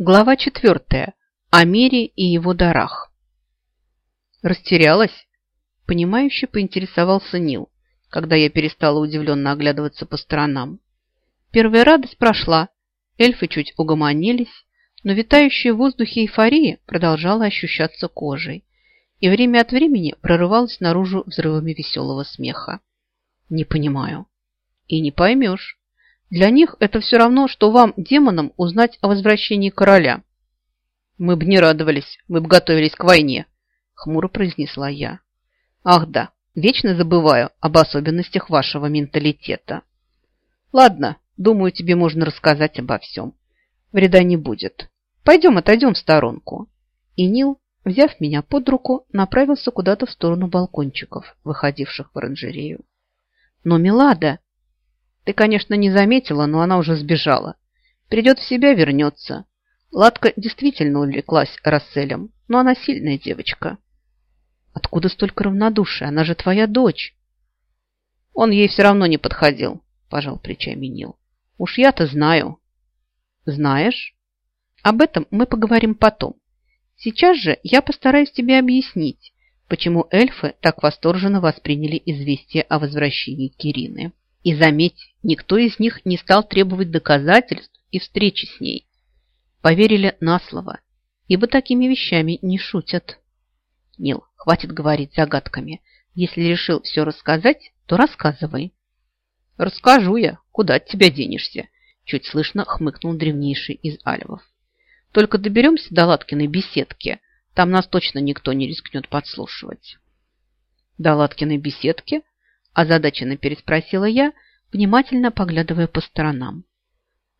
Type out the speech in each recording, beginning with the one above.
Глава четвертая. О мире и его дарах. Растерялась? Понимающе поинтересовался Нил, когда я перестала удивленно оглядываться по сторонам. Первая радость прошла, эльфы чуть угомонились, но витающая в воздухе эйфория продолжала ощущаться кожей и время от времени прорывалась наружу взрывами веселого смеха. Не понимаю. И не поймешь. Для них это все равно, что вам, демонам, узнать о возвращении короля. Мы бы не радовались, мы бы готовились к войне, хмуро произнесла я. Ах да, вечно забываю об особенностях вашего менталитета. Ладно, думаю, тебе можно рассказать обо всем. Вреда не будет. Пойдем отойдем в сторонку. И Нил, взяв меня под руку, направился куда-то в сторону балкончиков, выходивших в оранжерею. Но Милада... Ты, конечно, не заметила, но она уже сбежала. Придет в себя, вернется. Ладка действительно увлеклась Расселем, но она сильная девочка. Откуда столько равнодушия? Она же твоя дочь. Он ей все равно не подходил, пожал плечами Нил. Уж я-то знаю. Знаешь? Об этом мы поговорим потом. Сейчас же я постараюсь тебе объяснить, почему эльфы так восторженно восприняли известие о возвращении Кирины. И заметь, никто из них не стал требовать доказательств и встречи с ней. Поверили на слово, ибо такими вещами не шутят. Нил, хватит говорить загадками. Если решил все рассказать, то рассказывай. Расскажу я, куда от тебя денешься? Чуть слышно хмыкнул древнейший из альвов. Только доберемся до Латкиной беседки, там нас точно никто не рискнет подслушивать. До Латкиной беседки озадаченно переспросила я, внимательно поглядывая по сторонам.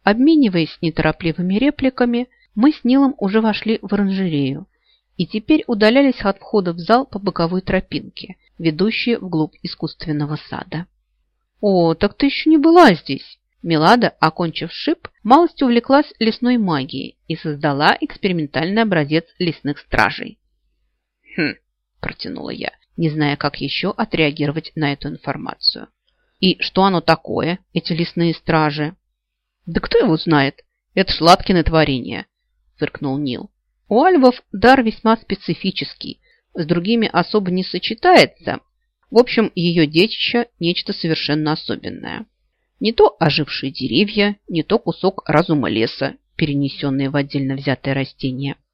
Обмениваясь неторопливыми репликами, мы с Нилом уже вошли в оранжерею и теперь удалялись от входа в зал по боковой тропинке, ведущей вглубь искусственного сада. «О, так ты еще не была здесь!» Милада, окончив шип, малость увлеклась лесной магией и создала экспериментальный образец лесных стражей. «Хм», – протянула я, не зная, как еще отреагировать на эту информацию. И что оно такое, эти лесные стражи? Да кто его знает? Это Шлаткины творение, фыркнул Нил. У альвов дар весьма специфический, с другими особо не сочетается. В общем, ее детище – нечто совершенно особенное. Не то ожившие деревья, не то кусок разума леса, перенесенные в отдельно взятое растение –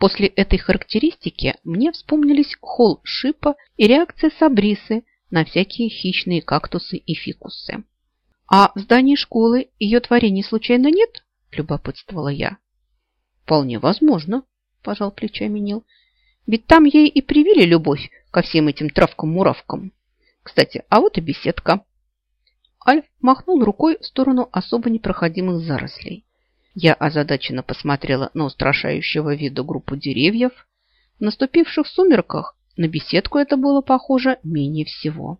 После этой характеристики мне вспомнились холл шипа и реакция Сабрисы на всякие хищные кактусы и фикусы. «А в здании школы ее творений случайно нет?» – любопытствовала я. «Вполне возможно», – пожал плечами Нил. «Ведь там ей и привили любовь ко всем этим травкам-муравкам. Кстати, а вот и беседка». Альф махнул рукой в сторону особо непроходимых зарослей. Я озадаченно посмотрела на устрашающего вида группу деревьев. В наступивших сумерках на беседку это было похоже менее всего.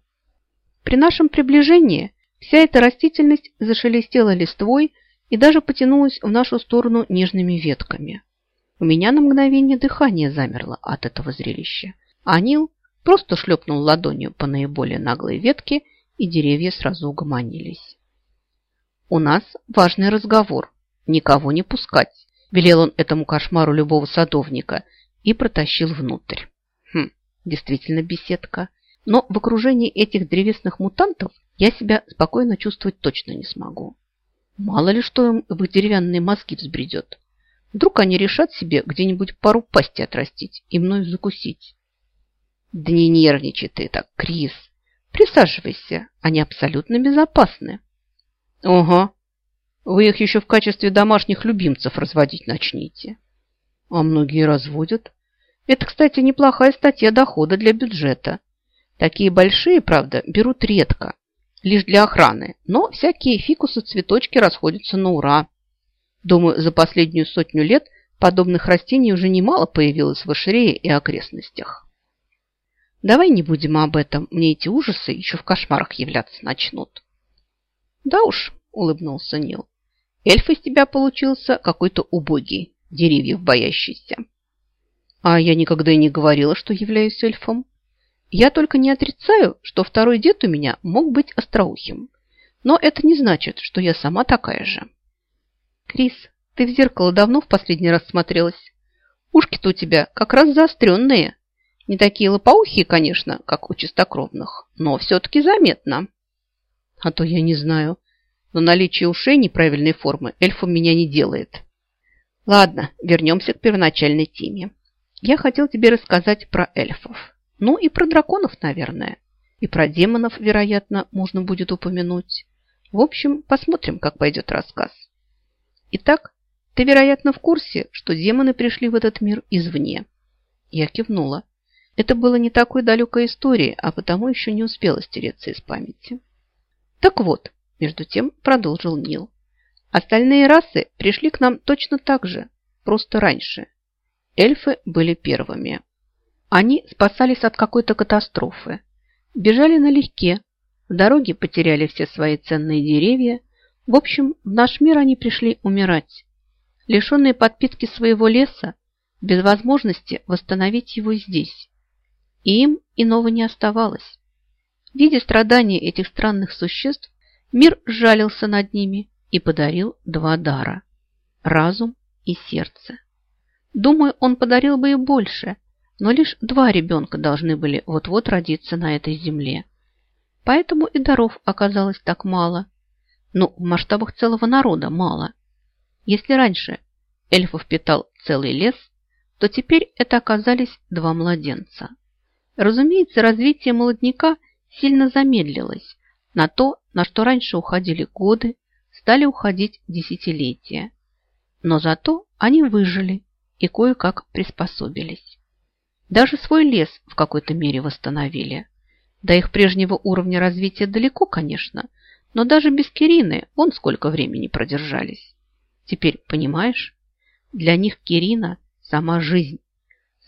При нашем приближении вся эта растительность зашелестела листвой и даже потянулась в нашу сторону нежными ветками. У меня на мгновение дыхание замерло от этого зрелища. А Нил просто шлепнул ладонью по наиболее наглой ветке, и деревья сразу угомонились. «У нас важный разговор», никого не пускать. Велел он этому кошмару любого садовника и протащил внутрь. Хм, действительно беседка. Но в окружении этих древесных мутантов я себя спокойно чувствовать точно не смогу. Мало ли что им в их деревянные мозги взбредет. Вдруг они решат себе где-нибудь пару пасти отрастить и мною закусить. Да не нервничай ты так, Крис. Присаживайся, они абсолютно безопасны. Ого, вы их еще в качестве домашних любимцев разводить начните. А многие разводят. Это, кстати, неплохая статья дохода для бюджета. Такие большие, правда, берут редко, лишь для охраны, но всякие фикусы-цветочки расходятся на ура. Думаю, за последнюю сотню лет подобных растений уже немало появилось в Аширее и окрестностях. Давай не будем об этом, мне эти ужасы еще в кошмарах являться начнут. Да уж, улыбнулся Нил. Эльф из тебя получился какой-то убогий, деревьев боящийся. А я никогда и не говорила, что являюсь эльфом. Я только не отрицаю, что второй дед у меня мог быть остроухим. Но это не значит, что я сама такая же. Крис, ты в зеркало давно в последний раз смотрелась? Ушки-то у тебя как раз заостренные. Не такие лопоухие, конечно, как у чистокровных, но все-таки заметно. А то я не знаю, но наличие ушей неправильной формы эльфом меня не делает. Ладно, вернемся к первоначальной теме. Я хотел тебе рассказать про эльфов. Ну и про драконов, наверное. И про демонов, вероятно, можно будет упомянуть. В общем, посмотрим, как пойдет рассказ. Итак, ты, вероятно, в курсе, что демоны пришли в этот мир извне. Я кивнула. Это было не такой далекой историей, а потому еще не успела стереться из памяти. Так вот, между тем продолжил Нил. Остальные расы пришли к нам точно так же, просто раньше. Эльфы были первыми. Они спасались от какой-то катастрофы. Бежали налегке, в дороге потеряли все свои ценные деревья. В общем, в наш мир они пришли умирать. Лишенные подпитки своего леса, без возможности восстановить его здесь. И им иного не оставалось. Видя страдания этих странных существ, мир сжалился над ними и подарил два дара – разум и сердце. Думаю, он подарил бы и больше, но лишь два ребенка должны были вот-вот родиться на этой земле. Поэтому и даров оказалось так мало. Ну, в масштабах целого народа мало. Если раньше эльфов питал целый лес, то теперь это оказались два младенца. Разумеется, развитие молодняка сильно замедлилось. На то, на что раньше уходили годы, стали уходить десятилетия. Но зато они выжили и кое-как приспособились. Даже свой лес в какой-то мере восстановили. До их прежнего уровня развития далеко, конечно, но даже без Кирины вон сколько времени продержались. Теперь понимаешь, для них Кирина – сама жизнь.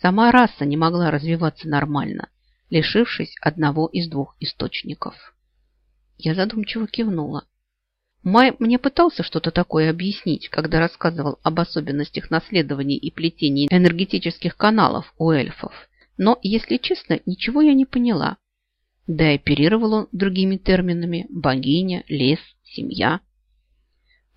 Сама раса не могла развиваться нормально, лишившись одного из двух источников. Я задумчиво кивнула. Май мне пытался что-то такое объяснить, когда рассказывал об особенностях наследования и плетения энергетических каналов у эльфов. Но, если честно, ничего я не поняла. Да и оперировал он другими терминами – богиня, лес, семья.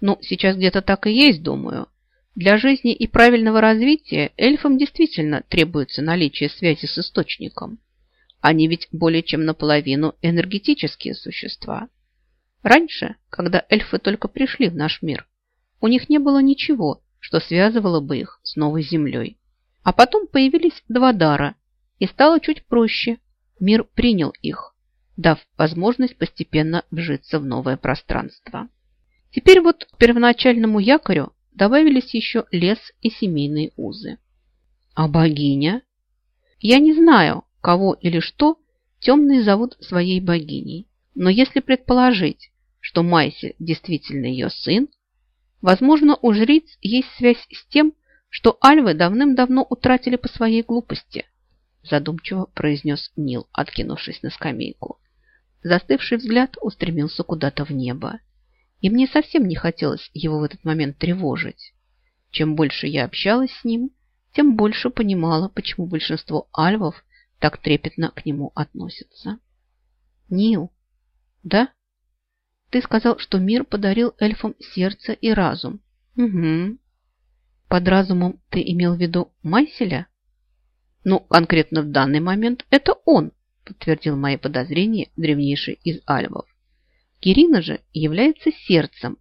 Ну, сейчас где-то так и есть, думаю. Для жизни и правильного развития эльфам действительно требуется наличие связи с источником. Они ведь более чем наполовину энергетические существа. Раньше, когда эльфы только пришли в наш мир, у них не было ничего, что связывало бы их с новой землей. А потом появились два дара, и стало чуть проще. Мир принял их, дав возможность постепенно вжиться в новое пространство. Теперь вот к первоначальному якорю добавились еще лес и семейные узы. А богиня? Я не знаю, кого или что темные зовут своей богиней. Но если предположить, что Майси действительно ее сын, возможно, у жриц есть связь с тем, что альвы давным-давно утратили по своей глупости, задумчиво произнес Нил, откинувшись на скамейку. Застывший взгляд устремился куда-то в небо, и мне совсем не хотелось его в этот момент тревожить. Чем больше я общалась с ним, тем больше понимала, почему большинство альвов так трепетно к нему относятся. Нил, да? Ты сказал, что мир подарил эльфам сердце и разум. Угу. Под разумом ты имел в виду Майселя? Ну, конкретно в данный момент это он, подтвердил мои подозрения древнейший из альвов. Кирина же является сердцем.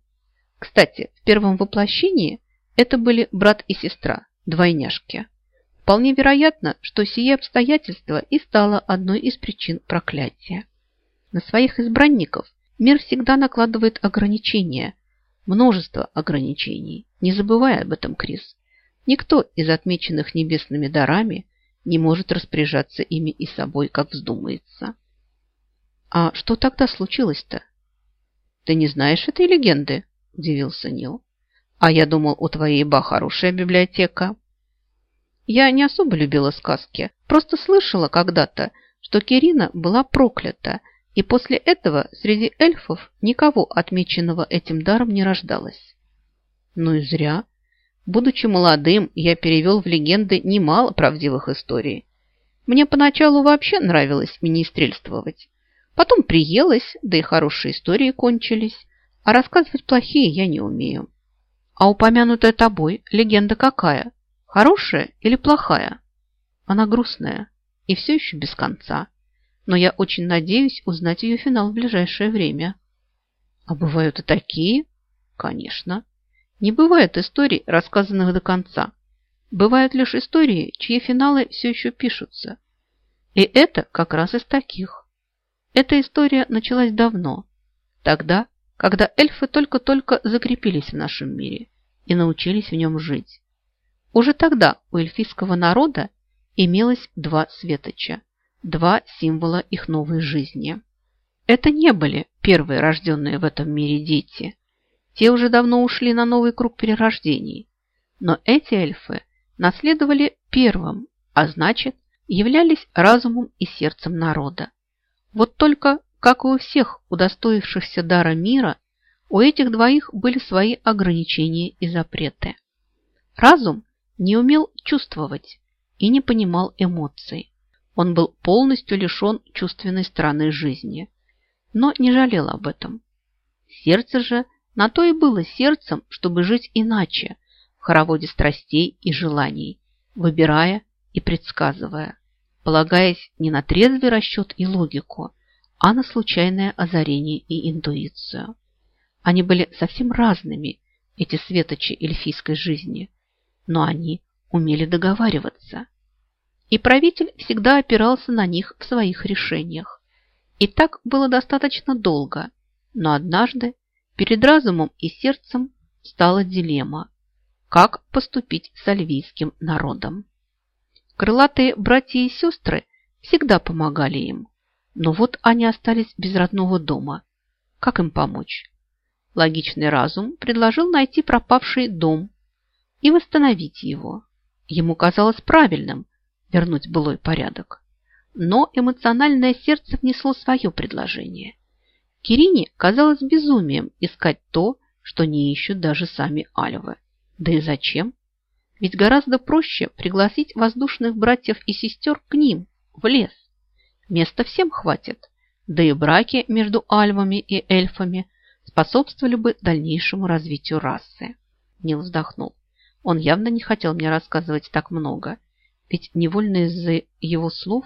Кстати, в первом воплощении это были брат и сестра, двойняшки. Вполне вероятно, что сие обстоятельство и стало одной из причин проклятия. На своих избранников Мир всегда накладывает ограничения, множество ограничений. Не забывай об этом, Крис. Никто из отмеченных небесными дарами не может распоряжаться ими и собой, как вздумается. А что тогда случилось-то? Ты не знаешь этой легенды? Удивился Нил. А я думал, у твоей ба хорошая библиотека. Я не особо любила сказки, просто слышала когда-то, что Кирина была проклята – и после этого среди эльфов никого отмеченного этим даром не рождалось. Ну и зря. Будучи молодым, я перевел в легенды немало правдивых историй. Мне поначалу вообще нравилось министрельствовать. Потом приелось, да и хорошие истории кончились. А рассказывать плохие я не умею. А упомянутая тобой легенда какая? Хорошая или плохая? Она грустная и все еще без конца. Но я очень надеюсь узнать ее финал в ближайшее время. А бывают и такие? Конечно. Не бывает историй, рассказанных до конца. Бывают лишь истории, чьи финалы все еще пишутся. И это как раз из таких. Эта история началась давно. Тогда, когда эльфы только-только закрепились в нашем мире и научились в нем жить. Уже тогда у эльфийского народа имелось два светоча, два символа их новой жизни. Это не были первые рожденные в этом мире дети. Те уже давно ушли на новый круг перерождений. Но эти эльфы наследовали первым, а значит, являлись разумом и сердцем народа. Вот только, как и у всех удостоившихся дара мира, у этих двоих были свои ограничения и запреты. Разум не умел чувствовать и не понимал эмоций. Он был полностью лишен чувственной стороны жизни, но не жалел об этом. Сердце же на то и было сердцем, чтобы жить иначе, в хороводе страстей и желаний, выбирая и предсказывая, полагаясь не на трезвый расчет и логику, а на случайное озарение и интуицию. Они были совсем разными, эти светочи эльфийской жизни, но они умели договариваться. И правитель всегда опирался на них в своих решениях. И так было достаточно долго, но однажды перед разумом и сердцем стала дилемма, как поступить с альвийским народом. Крылатые братья и сестры всегда помогали им, но вот они остались без родного дома. Как им помочь? Логичный разум предложил найти пропавший дом и восстановить его. Ему казалось правильным вернуть былой порядок. Но эмоциональное сердце внесло свое предложение. Кирине казалось безумием искать то, что не ищут даже сами альвы. Да и зачем? Ведь гораздо проще пригласить воздушных братьев и сестер к ним, в лес. Места всем хватит. Да и браки между альвами и эльфами способствовали бы дальнейшему развитию расы. Нил вздохнул. Он явно не хотел мне рассказывать так много, ведь невольно из-за его слов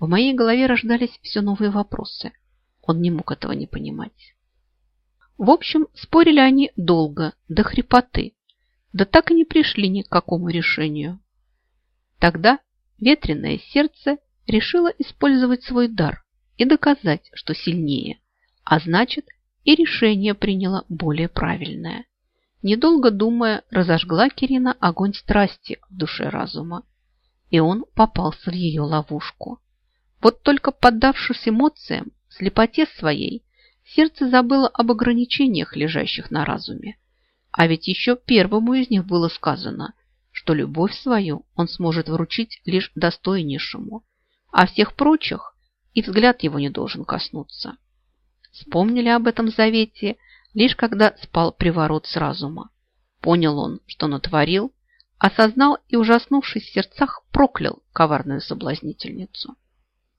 в моей голове рождались все новые вопросы. Он не мог этого не понимать. В общем, спорили они долго, до хрипоты, да так и не пришли ни к какому решению. Тогда ветреное сердце решило использовать свой дар и доказать, что сильнее, а значит и решение приняло более правильное. Недолго думая, разожгла Кирина огонь страсти в душе разума, и он попался в ее ловушку. Вот только поддавшись эмоциям, слепоте своей, сердце забыло об ограничениях, лежащих на разуме. А ведь еще первому из них было сказано, что любовь свою он сможет вручить лишь достойнейшему, а всех прочих и взгляд его не должен коснуться. Вспомнили об этом завете лишь когда спал приворот с разума. Понял он, что натворил, осознал и, ужаснувшись в сердцах, проклял коварную соблазнительницу.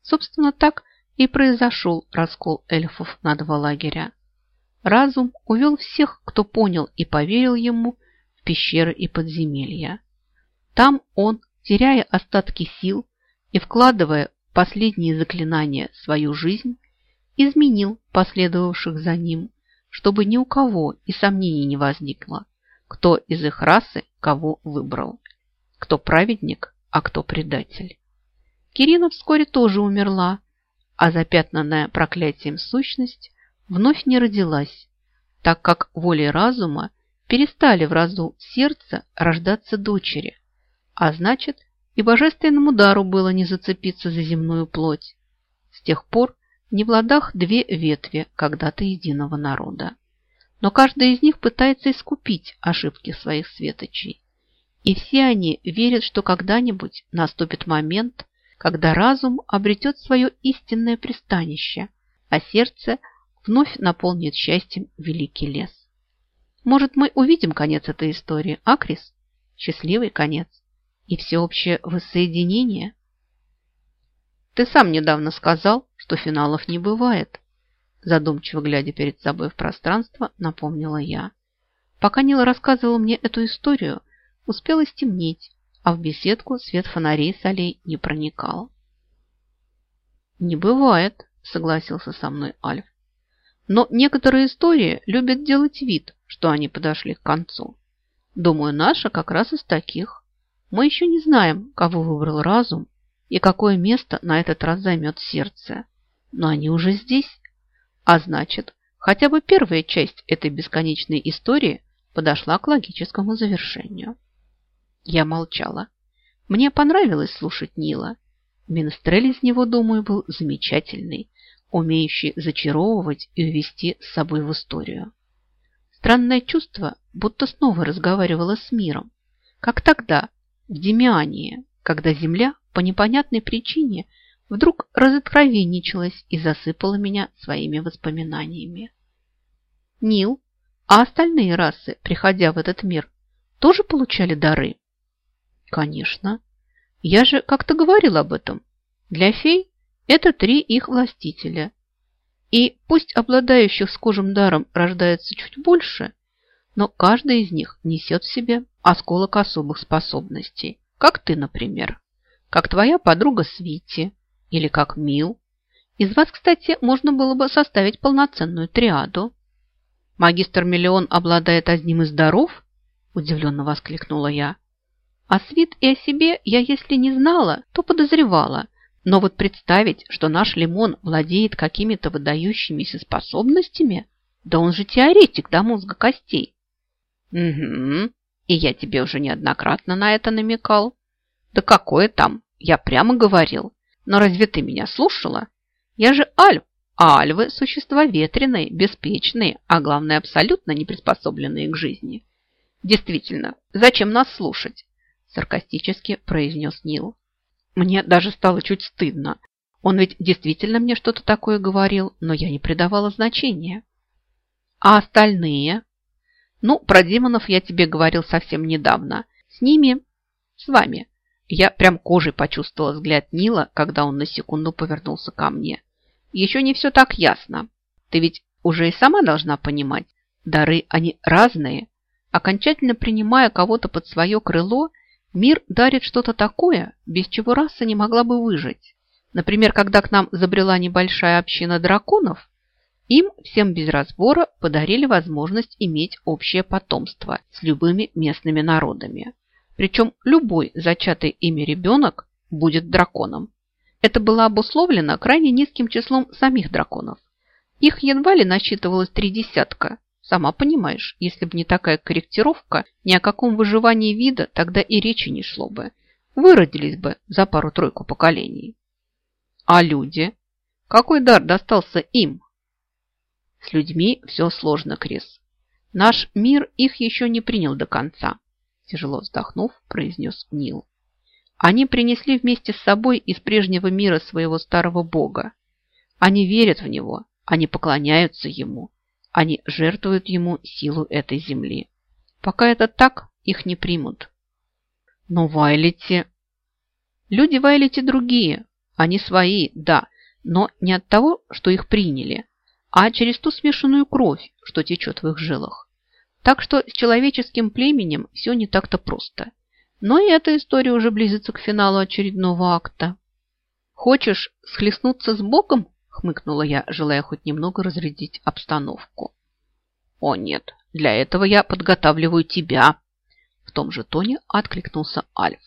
Собственно, так и произошел раскол эльфов на два лагеря. Разум увел всех, кто понял и поверил ему, в пещеры и подземелья. Там он, теряя остатки сил и вкладывая в последние заклинания свою жизнь, изменил последовавших за ним чтобы ни у кого и сомнений не возникло, кто из их расы кого выбрал, кто праведник, а кто предатель. Кирина вскоре тоже умерла, а запятнанная проклятием сущность вновь не родилась, так как волей разума перестали в разу сердца рождаться дочери, а значит и божественному дару было не зацепиться за земную плоть. С тех пор не в ладах две ветви когда-то единого народа. Но каждая из них пытается искупить ошибки своих светочей. И все они верят, что когда-нибудь наступит момент, когда разум обретет свое истинное пристанище, а сердце вновь наполнит счастьем великий лес. Может, мы увидим конец этой истории, а, Крис? Счастливый конец и всеобщее воссоединение? Ты сам недавно сказал, что финалов не бывает. Задумчиво глядя перед собой в пространство, напомнила я. Пока Нила рассказывала мне эту историю, успело стемнеть, а в беседку свет фонарей с аллей не проникал. «Не бывает», – согласился со мной Альф. «Но некоторые истории любят делать вид, что они подошли к концу. Думаю, наша как раз из таких. Мы еще не знаем, кого выбрал разум и какое место на этот раз займет сердце. Но они уже здесь. А значит, хотя бы первая часть этой бесконечной истории подошла к логическому завершению. Я молчала. Мне понравилось слушать Нила. Минстрель из него, думаю, был замечательный, умеющий зачаровывать и увести с собой в историю. Странное чувство, будто снова разговаривала с миром, как тогда, в Демиании, когда Земля по непонятной причине вдруг разоткровенничалась и засыпала меня своими воспоминаниями. Нил, а остальные расы, приходя в этот мир, тоже получали дары? Конечно. Я же как-то говорил об этом. Для фей это три их властителя. И пусть обладающих схожим даром рождается чуть больше, но каждый из них несет в себе осколок особых способностей, как ты, например, как твоя подруга Свити или как Мил. Из вас, кстати, можно было бы составить полноценную триаду. Магистр Миллион обладает одним из даров? Удивленно воскликнула я. А Свит и о себе я, если не знала, то подозревала – но вот представить, что наш Лимон владеет какими-то выдающимися способностями, да он же теоретик до мозга костей. Угу, и я тебе уже неоднократно на это намекал. Да какое там, я прямо говорил. Но разве ты меня слушала? Я же Альв, а альвы – существа ветреные, беспечные, а главное, абсолютно не приспособленные к жизни. Действительно, зачем нас слушать? Саркастически произнес Нил. Мне даже стало чуть стыдно. Он ведь действительно мне что-то такое говорил, но я не придавала значения. А остальные? Ну, про демонов я тебе говорил совсем недавно. С ними, с вами. Я прям кожей почувствовала взгляд Нила, когда он на секунду повернулся ко мне. Еще не все так ясно. Ты ведь уже и сама должна понимать, дары они разные. Окончательно принимая кого-то под свое крыло, Мир дарит что-то такое, без чего раса не могла бы выжить. Например, когда к нам забрела небольшая община драконов, им всем без разбора подарили возможность иметь общее потомство с любыми местными народами. Причем любой зачатый ими ребенок будет драконом. Это было обусловлено крайне низким числом самих драконов. Их едва ли насчитывалось три десятка, Сама понимаешь, если бы не такая корректировка, ни о каком выживании вида тогда и речи не шло бы. Выродились бы за пару-тройку поколений. А люди? Какой дар достался им? С людьми все сложно, Крис. Наш мир их еще не принял до конца. Тяжело вздохнув, произнес Нил. Они принесли вместе с собой из прежнего мира своего старого бога. Они верят в него, они поклоняются ему, они жертвуют ему силу этой земли. Пока это так, их не примут. Но Вайлити... Люди Вайлити другие. Они свои, да, но не от того, что их приняли, а через ту смешанную кровь, что течет в их жилах. Так что с человеческим племенем все не так-то просто. Но и эта история уже близится к финалу очередного акта. Хочешь схлестнуться с Богом? хмыкнула я, желая хоть немного разрядить обстановку. О нет, для этого я подготавливаю тебя. В том же тоне откликнулся Альф.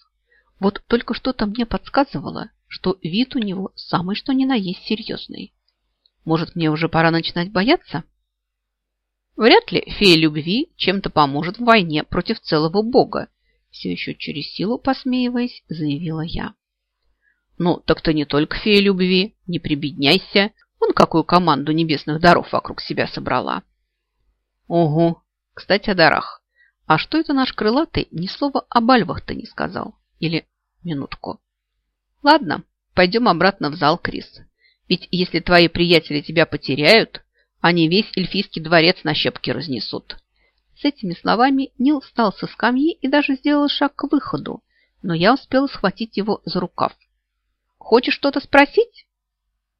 Вот только что-то мне подсказывало, что вид у него самый что ни на есть серьезный. Может, мне уже пора начинать бояться? Вряд ли фея любви чем-то поможет в войне против целого бога, все еще через силу посмеиваясь, заявила я. Ну, так ты не только фея любви, не прибедняйся. Вон какую команду небесных даров вокруг себя собрала. Ого! Кстати, о дарах. А что это наш крылатый ни слова об альвах-то не сказал? Или минутку. Ладно, пойдем обратно в зал, Крис. Ведь если твои приятели тебя потеряют, они весь эльфийский дворец на щепки разнесут. С этими словами Нил встал со скамьи и даже сделал шаг к выходу, но я успела схватить его за рукав. Хочешь что-то спросить?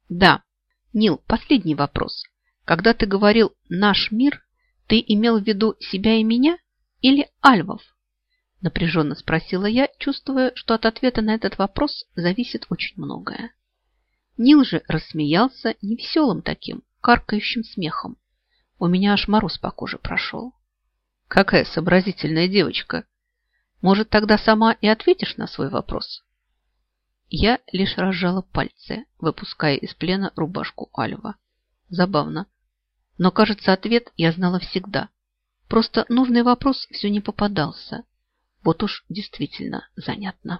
Да. Нил, последний вопрос. Когда ты говорил «наш мир», Ты имел в виду себя и меня или альвов? Напряженно спросила я, чувствуя, что от ответа на этот вопрос зависит очень многое. Нил же рассмеялся невеселым таким, каркающим смехом. У меня аж мороз по коже прошел. Какая сообразительная девочка! Может, тогда сама и ответишь на свой вопрос? Я лишь разжала пальцы, выпуская из плена рубашку Альва. Забавно. Но, кажется, ответ я знала всегда. Просто нужный вопрос все не попадался. Вот уж действительно занятно.